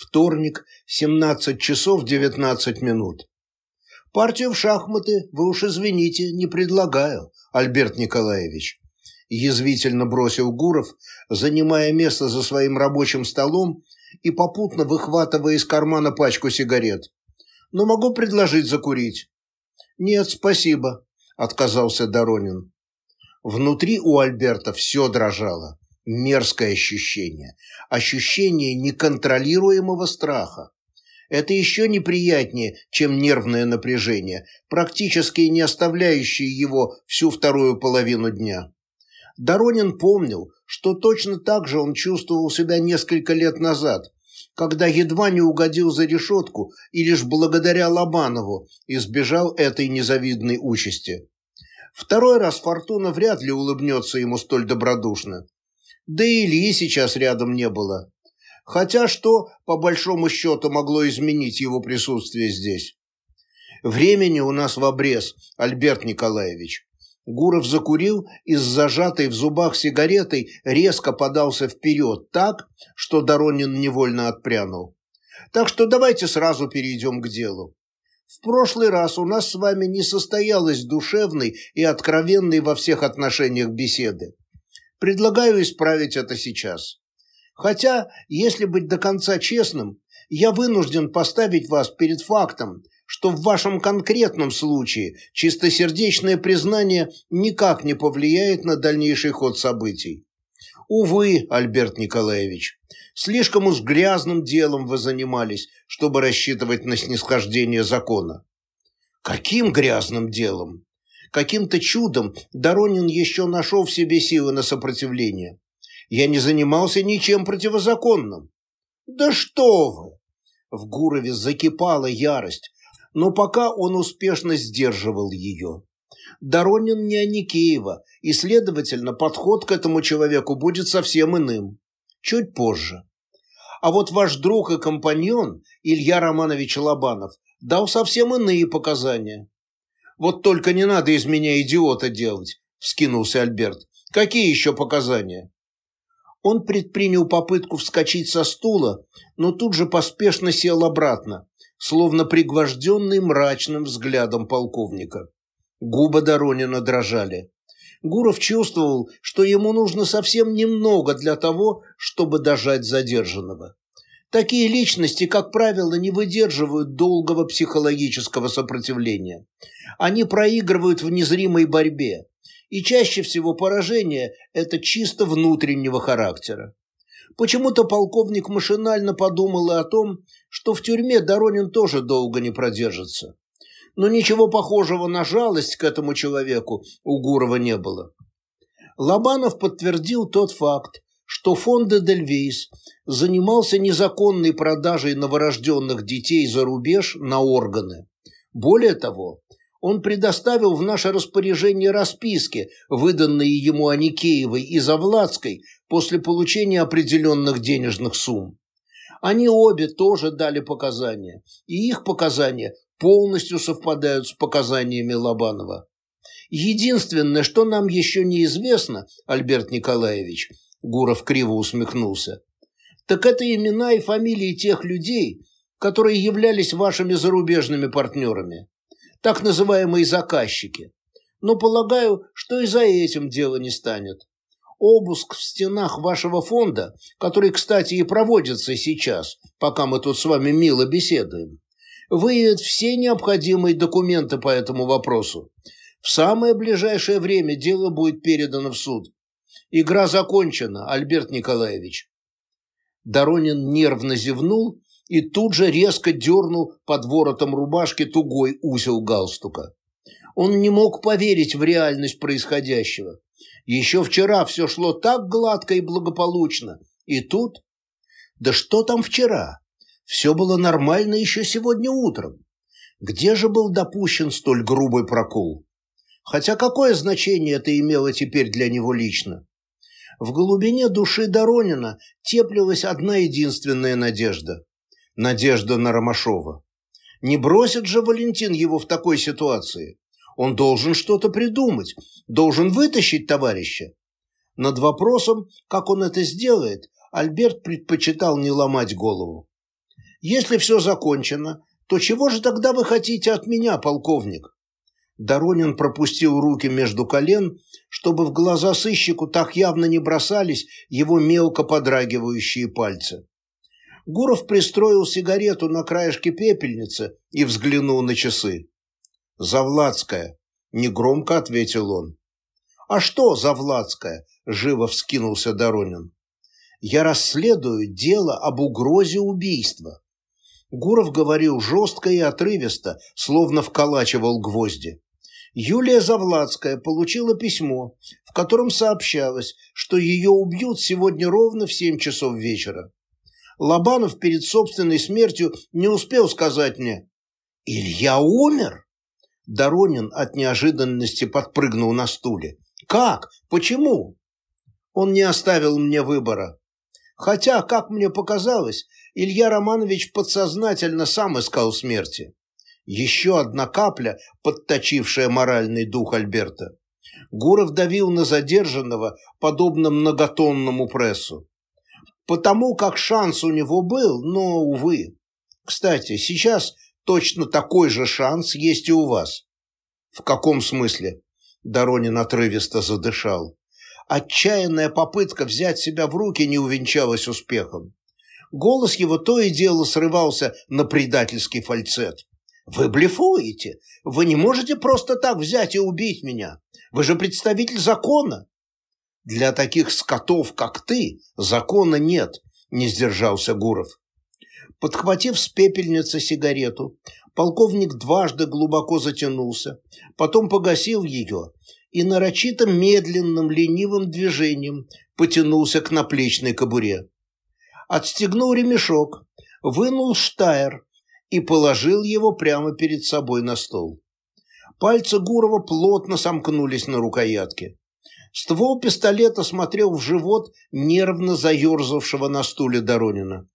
Вторник, 17 часов 19 минут. Партию в шахматы, вы уж извините, не предлагаю, Альберт Николаевич. Язвительно бросил Гуров, занимая место за своим рабочим столом и попутно выхватывая из кармана пачку сигарет. Но могу предложить закурить. Нет, спасибо, отказался Доронин. Внутри у Альберта все дрожало. Мерзкое ощущение. Ощущение неконтролируемого страха. Это еще неприятнее, чем нервное напряжение, практически не оставляющее его всю вторую половину дня. Доронин помнил, что точно так же он чувствовал себя несколько лет назад, когда едва не угодил за решетку и лишь благодаря Лобанову избежал этой незавидной участи. Второй раз Фортуна вряд ли улыбнется ему столь добродушно. Да и Ильи сейчас рядом не было. Хотя что, по большому счету, могло изменить его присутствие здесь? Времени у нас в обрез, Альберт Николаевич. Гуров закурил и с зажатой в зубах сигаретой резко подался вперед так, что Доронин невольно отпрянул. Так что давайте сразу перейдем к делу. В прошлый раз у нас с вами не состоялась душевной и откровенной во всех отношениях беседы. Предлагаю исправить это сейчас. Хотя, если быть до конца честным, я вынужден поставить вас перед фактом, что в вашем конкретном случае чистосердечное признание никак не повлияет на дальнейший ход событий. Увы, Альберт Николаевич, слишком уж грязным делом вы занимались, чтобы рассчитывать на снисхождение закона. Каким грязным делом? Каким-то чудом Доронин еще нашел в себе силы на сопротивление. Я не занимался ничем противозаконным. Да что вы! В Гурове закипала ярость, но пока он успешно сдерживал ее. Доронин не Аникеева, и, следовательно, подход к этому человеку будет совсем иным. Чуть позже. А вот ваш друг и компаньон, Илья Романович Лобанов, дал совсем иные показания. «Вот только не надо из меня идиота делать», – вскинулся Альберт. «Какие еще показания?» Он предпринял попытку вскочить со стула, но тут же поспешно сел обратно, словно пригвожденный мрачным взглядом полковника. Губы Доронина дрожали. Гуров чувствовал, что ему нужно совсем немного для того, чтобы дожать задержанного. Такие личности, как правило, не выдерживают долгого психологического сопротивления. Они проигрывают в незримой борьбе, и чаще всего поражение – это чисто внутреннего характера. Почему-то полковник машинально подумал о том, что в тюрьме Доронин тоже долго не продержится. Но ничего похожего на жалость к этому человеку у Гурова не было. Лобанов подтвердил тот факт, что фонд Эдельвейс занимался незаконной продажей новорожденных детей за рубеж на органы. Более того, он предоставил в наше распоряжение расписки, выданные ему Аникеевой и Завладской после получения определенных денежных сумм. Они обе тоже дали показания, и их показания полностью совпадают с показаниями Лобанова. Единственное, что нам еще неизвестно, Альберт Николаевич, Гуров криво усмехнулся. Так это имена и фамилии тех людей, которые являлись вашими зарубежными партнерами, так называемые заказчики. Но полагаю, что и за этим дело не станет. Обыск в стенах вашего фонда, который, кстати, и проводится сейчас, пока мы тут с вами мило беседуем, выявит все необходимые документы по этому вопросу. В самое ближайшее время дело будет передано в суд. Игра закончена, Альберт Николаевич. Доронин нервно зевнул и тут же резко дернул под воротом рубашки тугой узел галстука. Он не мог поверить в реальность происходящего. Еще вчера все шло так гладко и благополучно. И тут... Да что там вчера? Все было нормально еще сегодня утром. Где же был допущен столь грубый прокол? Хотя какое значение это имело теперь для него лично? В глубине души Доронина теплилась одна единственная надежда. Надежда на Ромашова. Не бросит же Валентин его в такой ситуации. Он должен что-то придумать, должен вытащить товарища. Над вопросом, как он это сделает, Альберт предпочитал не ломать голову. Если все закончено, то чего же тогда вы хотите от меня, полковник? Доронин пропустил руки между колен, чтобы в глаза сыщику так явно не бросались его мелко подрагивающие пальцы. Гуров пристроил сигарету на краешке пепельницы и взглянул на часы. «Завладская», — негромко ответил он. «А что Завладская?» — живо вскинулся Доронин. «Я расследую дело об угрозе убийства». Гуров говорил жестко и отрывисто, словно вколачивал гвозди. Юлия Завладская получила письмо, в котором сообщалось, что ее убьют сегодня ровно в семь часов вечера. Лобанов перед собственной смертью не успел сказать мне «Илья умер?» Доронин от неожиданности подпрыгнул на стуле. «Как? Почему?» Он не оставил мне выбора. Хотя, как мне показалось, Илья Романович подсознательно сам искал смерти. Еще одна капля, подточившая моральный дух Альберта. Гуров давил на задержанного, подобно многотонному прессу. Потому как шанс у него был, но, увы. Кстати, сейчас точно такой же шанс есть и у вас. В каком смысле? Доронин отрывисто задышал. Отчаянная попытка взять себя в руки не увенчалась успехом. Голос его то и дело срывался на предательский фальцет. «Вы блефуете! Вы не можете просто так взять и убить меня! Вы же представитель закона!» «Для таких скотов, как ты, закона нет», – не сдержался Гуров. Подхватив с пепельницы сигарету, полковник дважды глубоко затянулся, потом погасил ее и нарочито медленным ленивым движением потянулся к наплечной кобуре. Отстегнул ремешок, вынул штайр и положил его прямо перед собой на стол. Пальцы Гурова плотно сомкнулись на рукоятке. Ствол пистолета смотрел в живот нервно заерзавшего на стуле Доронина.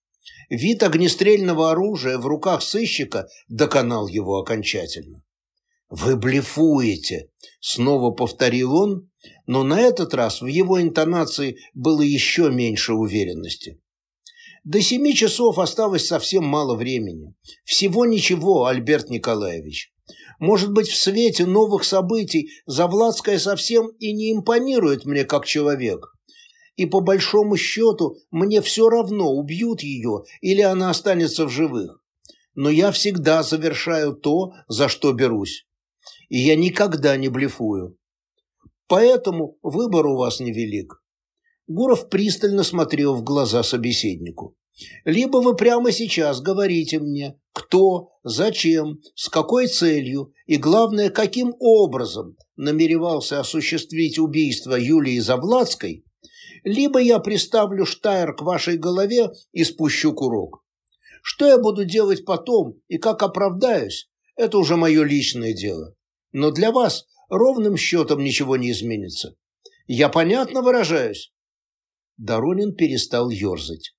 Вид огнестрельного оружия в руках сыщика доконал его окончательно. «Вы блефуете!» – снова повторил он, но на этот раз в его интонации было еще меньше уверенности. До семи часов осталось совсем мало времени. Всего ничего, Альберт Николаевич. Может быть, в свете новых событий Завладская совсем и не импонирует мне как человек. И по большому счету мне все равно, убьют ее или она останется в живых. Но я всегда завершаю то, за что берусь. И я никогда не блефую. Поэтому выбор у вас невелик. Гуров пристально смотрел в глаза собеседнику. Либо вы прямо сейчас говорите мне, кто, зачем, с какой целью и, главное, каким образом намеревался осуществить убийство Юлии Завладской, либо я приставлю штайр к вашей голове и спущу курок. Что я буду делать потом и как оправдаюсь, это уже мое личное дело. Но для вас ровным счетом ничего не изменится. Я понятно выражаюсь?» Доронин перестал ерзать.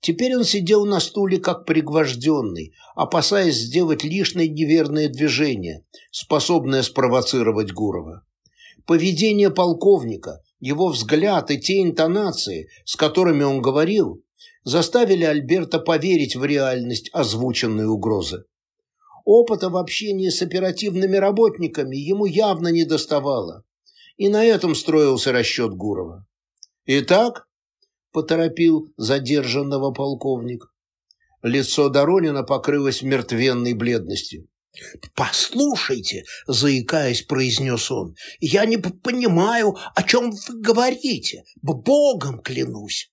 Теперь он сидел на стуле как пригвожденный, опасаясь сделать лишнее неверное движение, способное спровоцировать Гурова. Поведение полковника, его взгляд и те интонации, с которыми он говорил, заставили Альберта поверить в реальность озвученной угрозы. Опыта в общении с оперативными работниками ему явно не доставало, и на этом строился расчет Гурова. «Итак», поторопил задержанного полковник. Лицо Доронина покрылось мертвенной бледностью. «Послушайте», — заикаясь, произнес он, — «я не понимаю, о чем вы говорите. Богом клянусь».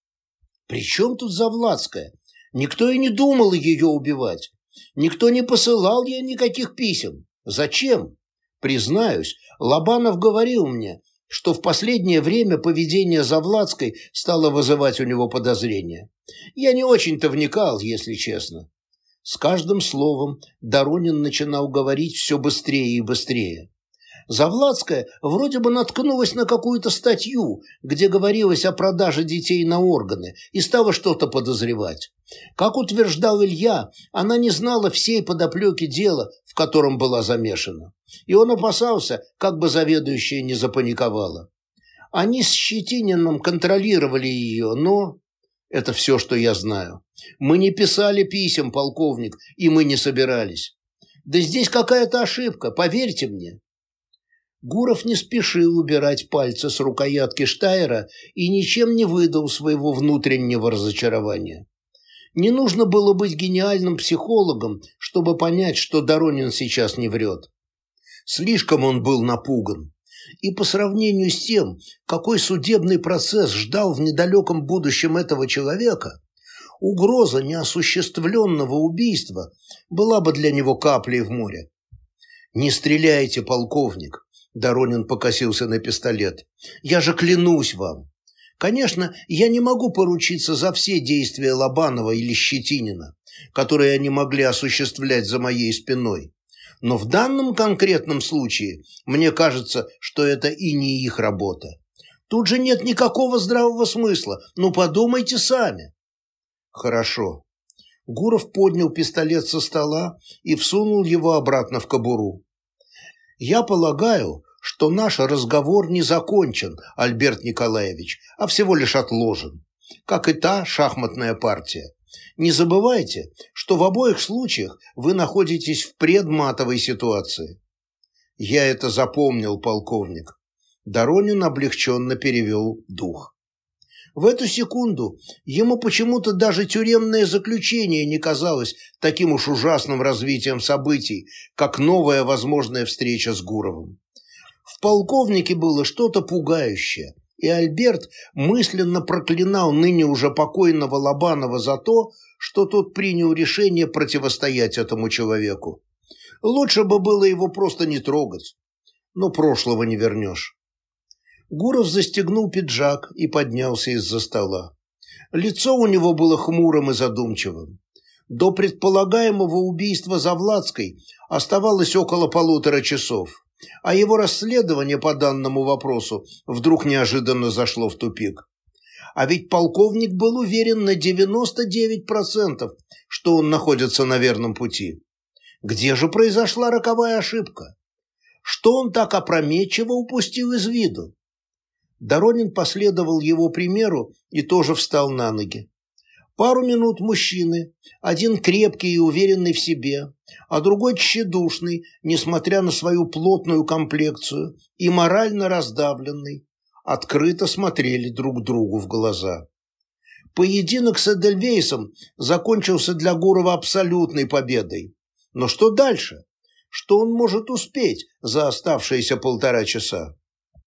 «При чем тут Завладская? Никто и не думал ее убивать. Никто не посылал ей никаких писем. Зачем? Признаюсь, Лобанов говорил мне, что в последнее время поведение Завладской стало вызывать у него подозрения. Я не очень-то вникал, если честно. С каждым словом Доронин начинал говорить все быстрее и быстрее. Завладская вроде бы наткнулась на какую-то статью, где говорилось о продаже детей на органы, и стала что-то подозревать. Как утверждал Илья, она не знала всей подоплеки дела, в котором была замешана. И он опасался, как бы заведующая не запаниковала. Они с Щетининым контролировали ее, но... Это все, что я знаю. Мы не писали писем, полковник, и мы не собирались. Да здесь какая-то ошибка, поверьте мне. Гуров не спешил убирать пальцы с рукоятки Штайера и ничем не выдал своего внутреннего разочарования. Не нужно было быть гениальным психологом, чтобы понять, что Доронин сейчас не врет. Слишком он был напуган. И по сравнению с тем, какой судебный процесс ждал в недалеком будущем этого человека, угроза неосуществленного убийства была бы для него каплей в море. «Не стреляйте, полковник!» Доронин покосился на пистолет. «Я же клянусь вам! Конечно, я не могу поручиться за все действия Лобанова или Щетинина, которые они могли осуществлять за моей спиной. Но в данном конкретном случае мне кажется, что это и не их работа. Тут же нет никакого здравого смысла. Ну, подумайте сами. Хорошо. Гуров поднял пистолет со стола и всунул его обратно в кобуру. Я полагаю, что наш разговор не закончен, Альберт Николаевич, а всего лишь отложен, как и та шахматная партия. Не забывайте, что в обоих случаях вы находитесь в предматовой ситуации. Я это запомнил, полковник. Доронин облегченно перевел дух. В эту секунду ему почему-то даже тюремное заключение не казалось таким уж ужасным развитием событий, как новая возможная встреча с Гуровым. В полковнике было что-то пугающее, и Альберт мысленно проклинал ныне уже покойного Лобанова за то, что тот принял решение противостоять этому человеку. Лучше бы было его просто не трогать, но прошлого не вернешь. Гуров застегнул пиджак и поднялся из-за стола. Лицо у него было хмурым и задумчивым. До предполагаемого убийства Завладской оставалось около полутора часов а его расследование по данному вопросу вдруг неожиданно зашло в тупик. А ведь полковник был уверен на 99%, что он находится на верном пути. Где же произошла роковая ошибка? Что он так опрометчиво упустил из виду? Доронин последовал его примеру и тоже встал на ноги. Пару минут мужчины, один крепкий и уверенный в себе, а другой тщедушный, несмотря на свою плотную комплекцию, и морально раздавленный, открыто смотрели друг другу в глаза. Поединок с Эдельвейсом закончился для Гурова абсолютной победой. Но что дальше? Что он может успеть за оставшиеся полтора часа?